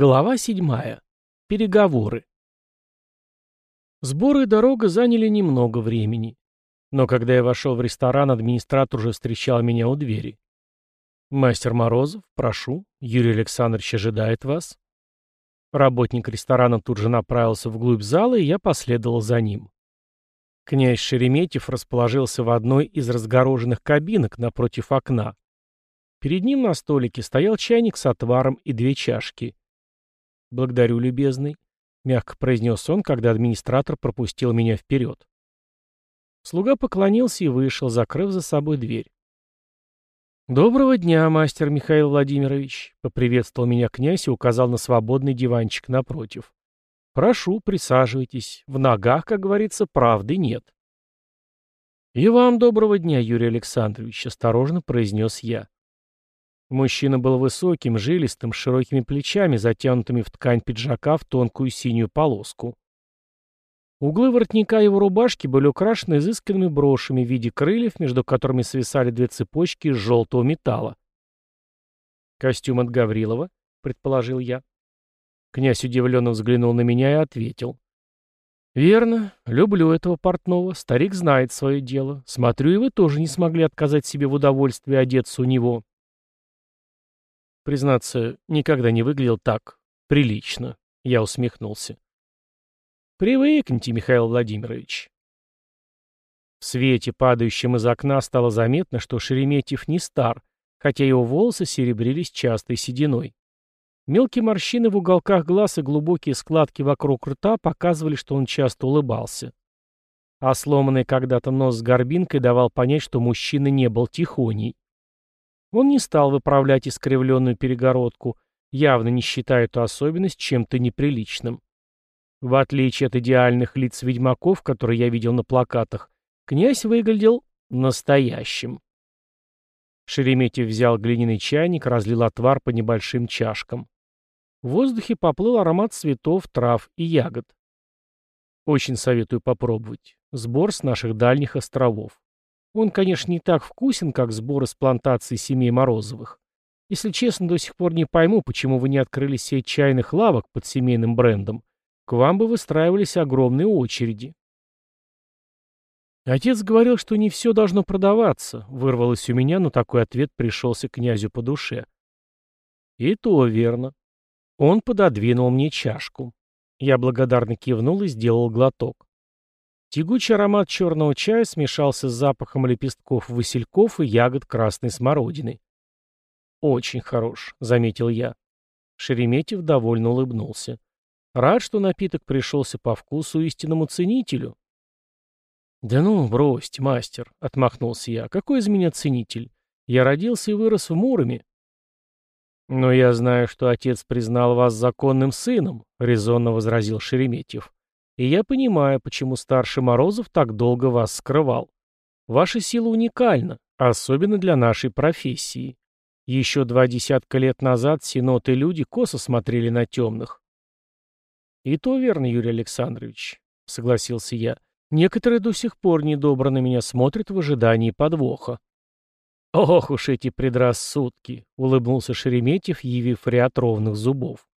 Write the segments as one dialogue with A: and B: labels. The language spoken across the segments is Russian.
A: Глава седьмая. Переговоры. Сборы и дорога заняли немного времени. Но когда я вошел в ресторан, администратор уже встречал меня у двери. «Мастер Морозов, прошу, Юрий Александрович ожидает вас». Работник ресторана тут же направился вглубь зала, и я последовал за ним. Князь Шереметьев расположился в одной из разгороженных кабинок напротив окна. Перед ним на столике стоял чайник с отваром и две чашки. «Благодарю, любезный», — мягко произнес он, когда администратор пропустил меня вперед. Слуга поклонился и вышел, закрыв за собой дверь. «Доброго дня, мастер Михаил Владимирович», — поприветствовал меня князь и указал на свободный диванчик напротив. «Прошу, присаживайтесь. В ногах, как говорится, правды нет». «И вам доброго дня, Юрий Александрович», — осторожно произнес я. Мужчина был высоким, жилистым, с широкими плечами, затянутыми в ткань пиджака в тонкую синюю полоску. Углы воротника его рубашки были украшены изысканными брошами в виде крыльев, между которыми свисали две цепочки из желтого металла. «Костюм от Гаврилова», — предположил я. Князь удивленно взглянул на меня и ответил. «Верно. Люблю этого портного. Старик знает свое дело. Смотрю, и вы тоже не смогли отказать себе в удовольствии одеться у него. Признаться, никогда не выглядел так прилично. Я усмехнулся. Привыкните, Михаил Владимирович. В свете, падающем из окна, стало заметно, что Шереметьев не стар, хотя его волосы серебрились частой сединой. Мелкие морщины в уголках глаз и глубокие складки вокруг рта показывали, что он часто улыбался. А сломанный когда-то нос с горбинкой давал понять, что мужчина не был тихоней. Он не стал выправлять искривленную перегородку, явно не считая эту особенность чем-то неприличным. В отличие от идеальных лиц ведьмаков, которые я видел на плакатах, князь выглядел настоящим. Шереметьев взял глиняный чайник, разлил отвар по небольшим чашкам. В воздухе поплыл аромат цветов, трав и ягод. Очень советую попробовать. Сбор с наших дальних островов. Он, конечно, не так вкусен, как сбор из плантации семей Морозовых. Если честно, до сих пор не пойму, почему вы не открыли сеть чайных лавок под семейным брендом. К вам бы выстраивались огромные очереди. Отец говорил, что не все должно продаваться, вырвалось у меня, но такой ответ пришелся князю по душе. И то верно. Он пододвинул мне чашку. Я благодарно кивнул и сделал глоток. Тягучий аромат черного чая смешался с запахом лепестков васильков и ягод красной смородины. «Очень хорош», — заметил я. Шереметьев довольно улыбнулся. «Рад, что напиток пришелся по вкусу истинному ценителю». «Да ну, бросьте, мастер», — отмахнулся я. «Какой из меня ценитель? Я родился и вырос в Муроме». «Но я знаю, что отец признал вас законным сыном», — резонно возразил Шереметьев. И я понимаю, почему старший Морозов так долго вас скрывал. Ваша сила уникальна, особенно для нашей профессии. Еще два десятка лет назад синод и люди косо смотрели на темных. И то верно, Юрий Александрович, согласился я. Некоторые до сих пор недобро на меня смотрят в ожидании подвоха. «Ох уж эти предрассудки!» — улыбнулся Шереметьев, явив ряд ровных зубов.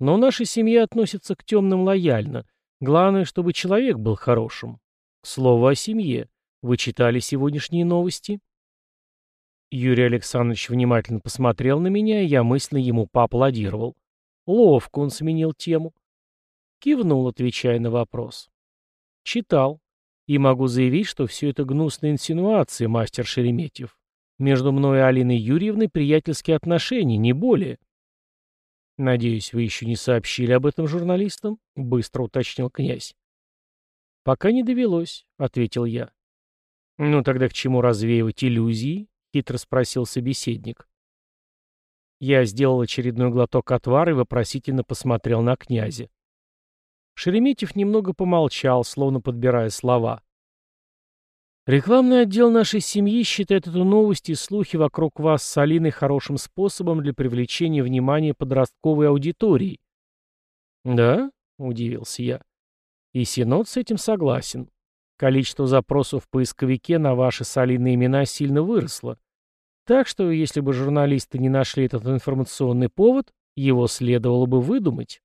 A: «Но наша семья относится к темным лояльно, Главное, чтобы человек был хорошим. К слову о семье. Вы читали сегодняшние новости? Юрий Александрович внимательно посмотрел на меня, и я мысленно ему поаплодировал. Ловко он сменил тему. Кивнул, отвечая на вопрос. Читал. И могу заявить, что все это гнусные инсинуации, мастер Шереметьев. Между мной и Алиной Юрьевной приятельские отношения, не более. «Надеюсь, вы еще не сообщили об этом журналистам?» — быстро уточнил князь. «Пока не довелось», — ответил я. «Ну тогда к чему развеивать иллюзии?» — хитро спросил собеседник. Я сделал очередной глоток отвара и вопросительно посмотрел на князя. Шереметьев немного помолчал, словно подбирая слова. Рекламный отдел нашей семьи считает эту новость и слухи вокруг вас с Алиной хорошим способом для привлечения внимания подростковой аудитории. Да? Удивился я. И Синод с этим согласен. Количество запросов в поисковике на ваши с Алиной имена сильно выросло. Так что, если бы журналисты не нашли этот информационный повод, Его следовало бы выдумать.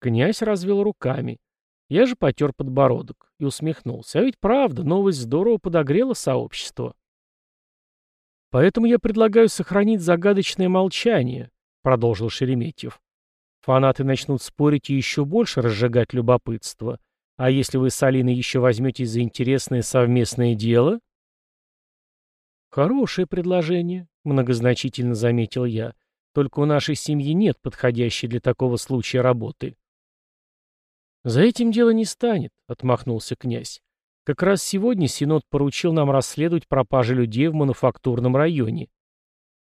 A: Князь развел руками. Я же потер подбородок и усмехнулся. А ведь правда, новость здорово подогрела сообщество. Поэтому я предлагаю сохранить загадочное молчание, продолжил Шереметьев. Фанаты начнут спорить и еще больше разжигать любопытство. А если вы с Алиной еще возьметесь за интересное совместное дело? Хорошее предложение, многозначительно заметил я. Только у нашей семьи нет подходящей для такого случая работы. За этим дело не станет, отмахнулся князь. Как раз сегодня Синод поручил нам расследовать пропажи людей в мануфактурном районе.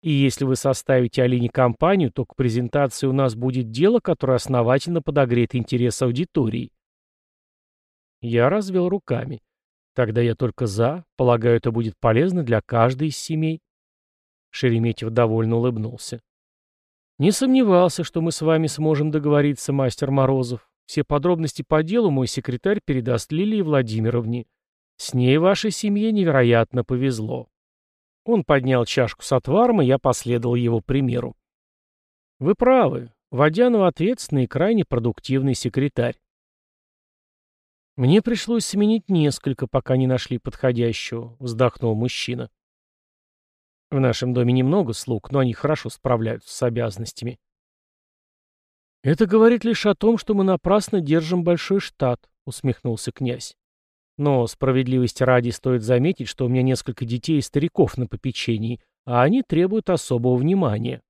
A: И если вы составите Алине компанию, то к презентации у нас будет дело, которое основательно подогреет интерес аудитории. Я развел руками. Тогда я только за. Полагаю, это будет полезно для каждой из семей. Шереметьев довольно улыбнулся. Не сомневался, что мы с вами сможем договориться, мастер Морозов. Все подробности по делу мой секретарь передаст Лилии Владимировне. С ней вашей семье невероятно повезло. Он поднял чашку с отваром, и я последовал его примеру. Вы правы. Водянов ответственный и крайне продуктивный секретарь. Мне пришлось сменить несколько, пока не нашли подходящего, вздохнул мужчина. В нашем доме немного слуг, но они хорошо справляются с обязанностями. «Это говорит лишь о том, что мы напрасно держим большой штат», — усмехнулся князь. «Но справедливости ради стоит заметить, что у меня несколько детей и стариков на попечении, а они требуют особого внимания.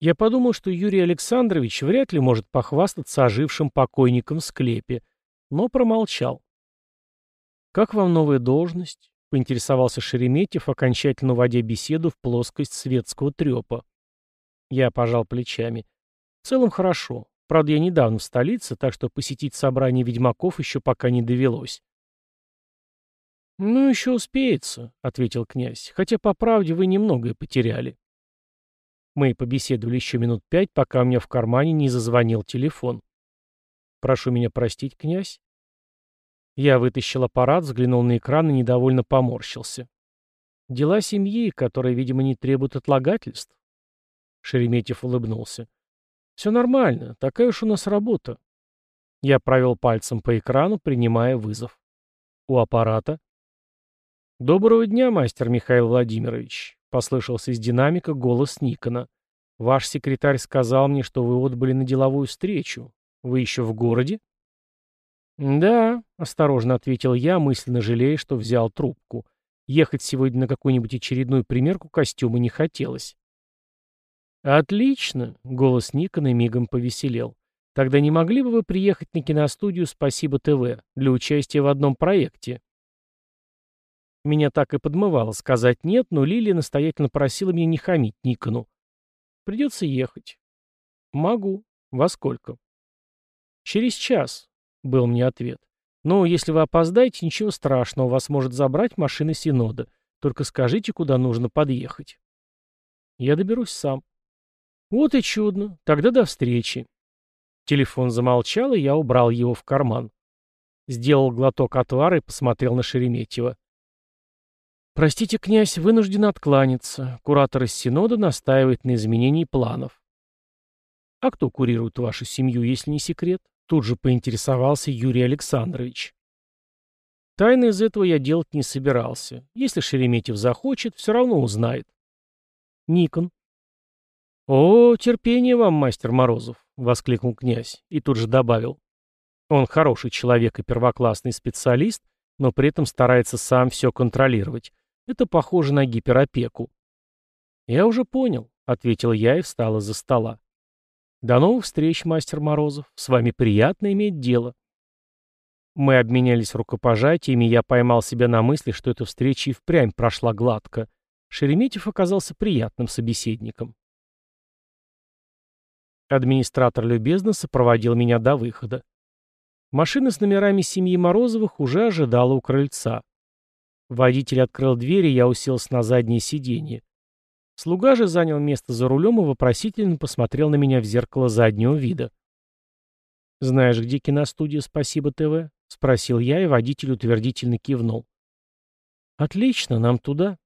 A: Я подумал, что Юрий Александрович вряд ли может похвастаться ожившим покойником в склепе, но промолчал. «Как вам новая должность?» — поинтересовался Шереметьев, окончательно вводя беседу в плоскость светского трепа. Я пожал плечами. В целом хорошо. Правда, я недавно в столице, так что посетить собрание ведьмаков еще пока не довелось. «Ну, еще успеется», — ответил князь, «хотя, по правде, вы немногое потеряли». Мы побеседовали еще минут пять, пока у меня в кармане не зазвонил телефон. «Прошу меня простить, князь». Я вытащил аппарат, взглянул на экран и недовольно поморщился. «Дела семьи, которые, видимо, не требуют отлагательств». Шереметьев улыбнулся. «Все нормально, такая уж у нас работа». Я провел пальцем по экрану, принимая вызов. У аппарата. «Доброго дня, мастер Михаил Владимирович», — послышался из динамика голос Никона. «Ваш секретарь сказал мне, что вы отбыли на деловую встречу. Вы еще в городе?» «Да», — осторожно ответил я, мысленно жалея, что взял трубку. Ехать сегодня на какую-нибудь очередную примерку костюма не хотелось. «Отлично!» — голос Никона мигом повеселел. «Тогда не могли бы вы приехать на киностудию «Спасибо ТВ» для участия в одном проекте?» Меня так и подмывало сказать «нет», но Лилия настоятельно просила меня не хамить Никону. «Придется ехать». «Могу. Во сколько?» «Через час», — был мне ответ. «Но если вы опоздаете, ничего страшного, вас может забрать машина Синода. Только скажите, куда нужно подъехать». «Я доберусь сам». Вот и чудно. Тогда до встречи. Телефон замолчал, и я убрал его в карман. Сделал глоток отвара и посмотрел на Шереметьева. «Простите, князь, вынужден откланяться. Куратор из Синода настаивает на изменении планов». «А кто курирует вашу семью, если не секрет?» Тут же поинтересовался Юрий Александрович. Тайны из этого я делать не собирался. Если Шереметьев захочет, все равно узнает. Никон. «О, терпение вам, мастер Морозов!» — воскликнул князь и тут же добавил. «Он хороший человек и первоклассный специалист, но при этом старается сам все контролировать. Это похоже на гиперопеку». «Я уже понял», — ответил я и встал из-за стола. «До новых встреч, мастер Морозов. С вами приятно иметь дело». Мы обменялись рукопожатиями, и я поймал себя на мысли, что эта встреча и впрямь прошла гладко. Шереметьев оказался приятным собеседником. Администратор любезно сопроводил меня до выхода. Машина с номерами семьи Морозовых уже ожидала у крыльца. Водитель открыл дверь, и я уселся на заднее сиденье. Слуга же занял место за рулем и вопросительно посмотрел на меня в зеркало заднего вида. «Знаешь, где киностудия «Спасибо ТВ»?» — спросил я, и водитель утвердительно кивнул. «Отлично, нам туда».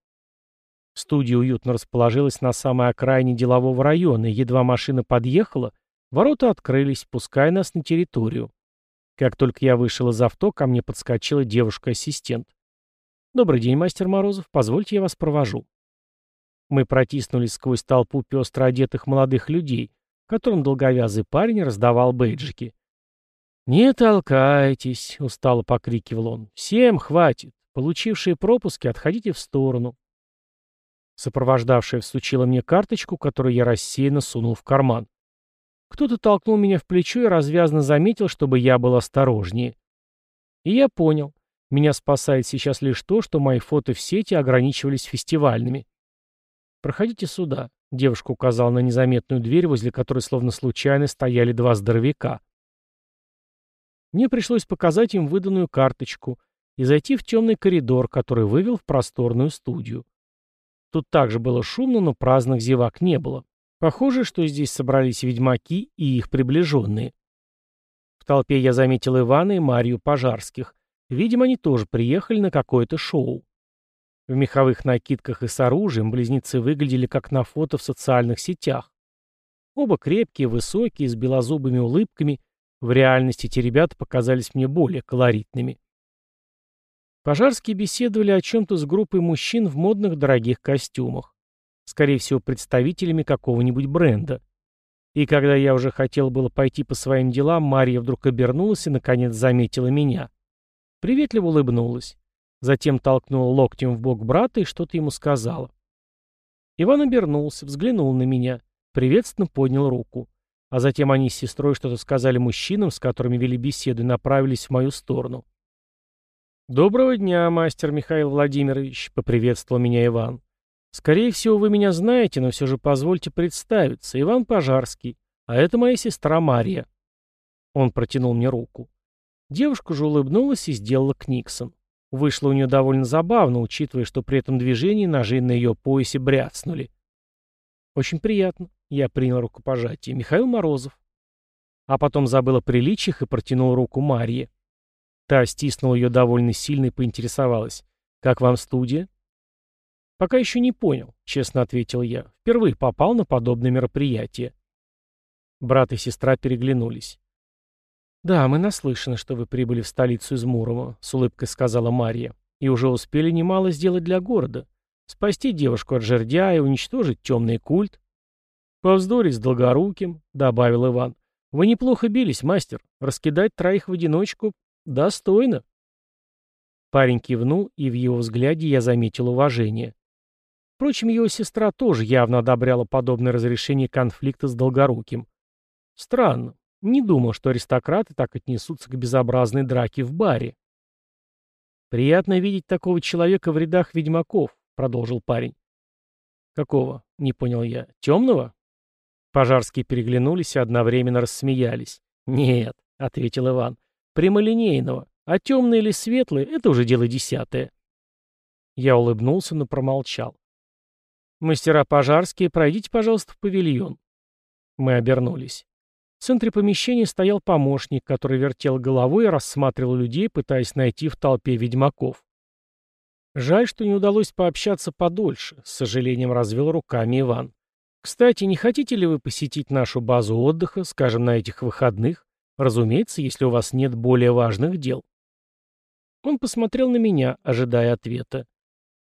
A: Студия уютно расположилась на самой окраине делового района, и едва машина подъехала, ворота открылись, пуская нас на территорию. Как только я вышел из авто, ко мне подскочила девушка-ассистент. «Добрый день, мастер Морозов. Позвольте, я вас провожу». Мы протиснулись сквозь толпу пестро одетых молодых людей, которым долговязый парень раздавал бейджики. «Не толкайтесь», — устало покрикивал он. «Всем хватит. Получившие пропуски отходите в сторону». Сопровождавшая всучила мне карточку, которую я рассеянно сунул в карман. Кто-то толкнул меня в плечо и развязно заметил, чтобы я был осторожнее. И я понял. Меня спасает сейчас лишь то, что мои фото в сети ограничивались фестивальными. «Проходите сюда», — девушка указала на незаметную дверь, возле которой словно случайно стояли два здоровяка. Мне пришлось показать им выданную карточку и зайти в темный коридор, который вывел в просторную студию. Тут также было шумно, но праздных зевак не было. Похоже, что здесь собрались ведьмаки и их приближенные. В толпе я заметил Ивана и Марию Пожарских. Видимо, они тоже приехали на какое-то шоу. В меховых накидках и с оружием близнецы выглядели как на фото в социальных сетях. Оба крепкие, высокие, с белозубыми улыбками. В реальности эти ребята показались мне более колоритными. Пожарские беседовали о чем-то с группой мужчин в модных дорогих костюмах. Скорее всего, представителями какого-нибудь бренда. И когда я уже хотел было пойти по своим делам, Мария вдруг обернулась и, наконец, заметила меня. Приветливо улыбнулась. Затем толкнула локтем в бок брата и что-то ему сказала. Иван обернулся, взглянул на меня, приветственно поднял руку. А затем они с сестрой что-то сказали мужчинам, с которыми вели беседу, и направились в мою сторону. «Доброго дня, мастер Михаил Владимирович», — поприветствовал меня Иван. «Скорее всего, вы меня знаете, но все же позвольте представиться. Иван Пожарский, а это моя сестра Мария». Он протянул мне руку. Девушка же улыбнулась и сделала книксон. Вышло у нее довольно забавно, учитывая, что при этом движении ножи на ее поясе бряцнули. «Очень приятно», — я принял рукопожатие. «Михаил Морозов». А потом забыл о приличиях и протянул руку Марье. Та стиснула ее довольно сильно и поинтересовалась. «Как вам студия?» «Пока еще не понял», — честно ответил я. «Впервые попал на подобное мероприятие». Брат и сестра переглянулись. «Да, мы наслышаны, что вы прибыли в столицу из Мурома», — с улыбкой сказала Мария. «И уже успели немало сделать для города. Спасти девушку от жердя и уничтожить темный культ». «Повздорить с Долгоруким», — добавил Иван. «Вы неплохо бились, мастер. Раскидать троих в одиночку «Достойно». Парень кивнул, и в его взгляде я заметил уважение. Впрочем, его сестра тоже явно одобряла подобное разрешение конфликта с Долгоруким. Странно. Не думал, что аристократы так отнесутся к безобразной драке в баре. «Приятно видеть такого человека в рядах ведьмаков», — продолжил парень. «Какого?» — не понял я. «Темного?» Пожарские переглянулись и одновременно рассмеялись. «Нет», — ответил Иван, прямолинейного, а темные или светлые — это уже дело десятое. Я улыбнулся, но промолчал. «Мастера пожарские, пройдите, пожалуйста, в павильон». Мы обернулись. В центре помещения стоял помощник, который вертел головой и рассматривал людей, пытаясь найти в толпе ведьмаков. Жаль, что не удалось пообщаться подольше, с сожалением развел руками Иван. Кстати, не хотите ли вы посетить нашу базу отдыха, скажем, на этих выходных? Разумеется, если у вас нет более важных дел. Он посмотрел на меня, ожидая ответа.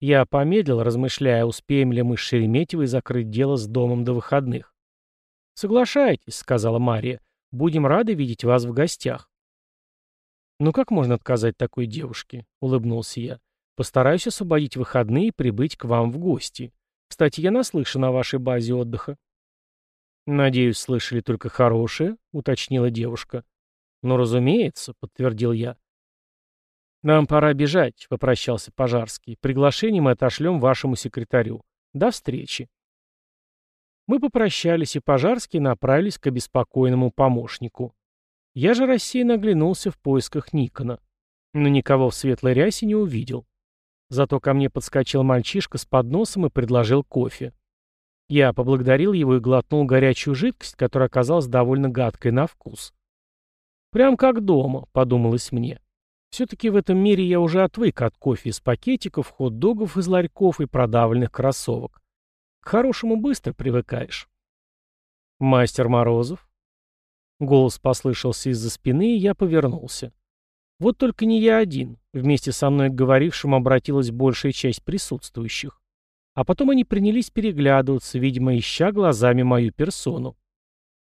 A: Я помедлил, размышляя, успеем ли мы с Шереметьевой закрыть дело с домом до выходных. «Соглашайтесь», — сказала Мария. «Будем рады видеть вас в гостях». «Ну как можно отказать такой девушке?» — улыбнулся я. «Постараюсь освободить выходные и прибыть к вам в гости. Кстати, я наслышан о вашей базе отдыха». «Надеюсь, слышали только хорошее», — уточнила девушка. «Ну, разумеется», — подтвердил я. «Нам пора бежать», — попрощался Пожарский. «Приглашение мы отошлем вашему секретарю. До встречи». Мы попрощались, и Пожарский направились к обеспокоенному помощнику. Я же рассеянно оглянулся в поисках Никона. Но никого в светлой рясе не увидел. Зато ко мне подскочил мальчишка с подносом и предложил кофе. Я поблагодарил его и глотнул горячую жидкость, которая оказалась довольно гадкой на вкус. «Прям как дома», — подумалось мне. Все-таки в этом мире я уже отвык от кофе из пакетиков, хот-догов из ларьков и продавленных кроссовок. К хорошему быстро привыкаешь. Мастер Морозов. Голос послышался из-за спины, и я повернулся. Вот только не я один. Вместе со мной к говорившему обратилась большая часть присутствующих. А потом они принялись переглядываться, видимо, ища глазами мою персону.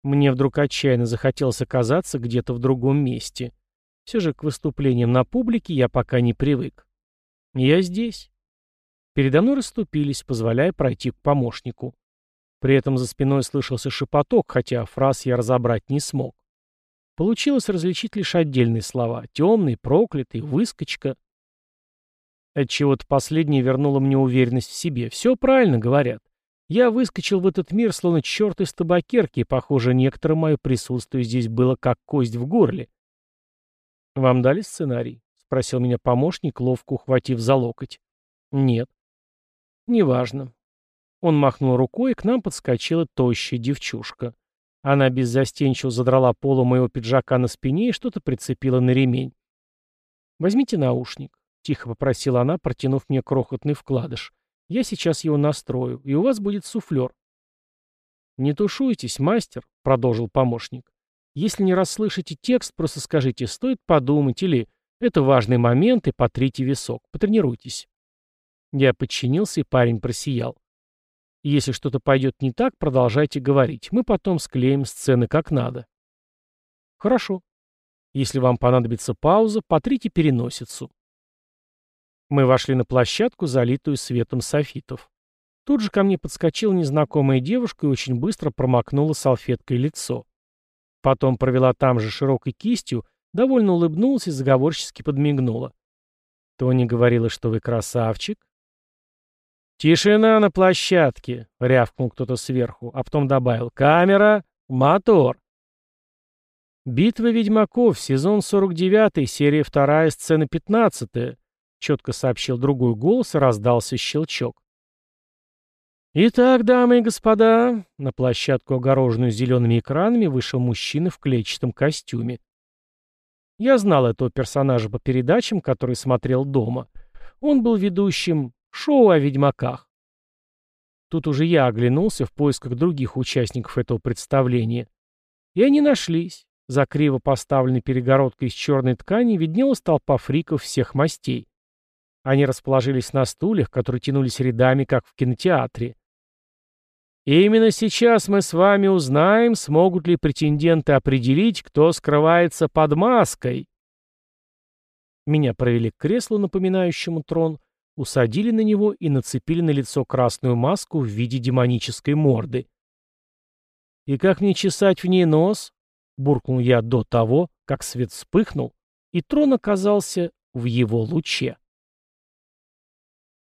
A: Мне вдруг отчаянно захотелось оказаться где-то в другом месте. Все же к выступлениям на публике я пока не привык. Я здесь. Передо мной расступились, позволяя пройти к помощнику. При этом за спиной слышался шепоток, хотя фраз я разобрать не смог. Получилось различить лишь отдельные слова — темный, проклятый, выскочка. Отчего-то последнее вернуло мне уверенность в себе. Все правильно говорят. Я выскочил в этот мир, словно черт из табакерки, и, похоже, некоторое мое присутствие здесь было как кость в горле. «Вам дали сценарий?» — спросил меня помощник, ловко ухватив за локоть. «Нет». «Неважно». Он махнул рукой, и к нам подскочила тощая девчушка. Она беззастенчиво задрала полу моего пиджака на спине и что-то прицепила на ремень. «Возьмите наушник», — тихо попросила она, протянув мне крохотный вкладыш. «Я сейчас его настрою, и у вас будет суфлер». «Не тушуйтесь, мастер», — продолжил помощник. Если не расслышите текст, просто скажите «стоит подумать» или «это важный момент» и потрите висок. Потренируйтесь. Я подчинился, и парень просиял. Если что-то пойдет не так, продолжайте говорить. Мы потом склеим сцены как надо. Хорошо. Если вам понадобится пауза, потрите переносицу. Мы вошли на площадку, залитую светом софитов. Тут же ко мне подскочила незнакомая девушка и очень быстро промокнула салфеткой лицо. Потом провела там же широкой кистью, довольно улыбнулась и заговорчески подмигнула. Тони говорила, что вы красавчик. «Тишина на площадке!» — рявкнул кто-то сверху, а потом добавил «Камера! Мотор!» «Битва ведьмаков, сезон 49, серия 2, сцена 15», — четко сообщил другой голос и раздался щелчок. «Итак, дамы и господа», — на площадку, огороженную зелеными экранами, вышел мужчина в клетчатом костюме. Я знал этого персонажа по передачам, который смотрел дома. Он был ведущим шоу о ведьмаках. Тут уже я оглянулся в поисках других участников этого представления. И они нашлись. За криво поставленной перегородкой из черной ткани виднелась толпа фриков всех мастей. Они расположились на стульях, которые тянулись рядами, как в кинотеатре. И именно сейчас мы с вами узнаем, смогут ли претенденты определить, кто скрывается под маской. Меня провели к креслу, напоминающему трон, усадили на него и нацепили на лицо красную маску в виде демонической морды. «И как мне чесать в ней нос?» — буркнул я до того, как свет вспыхнул, и трон оказался в его луче.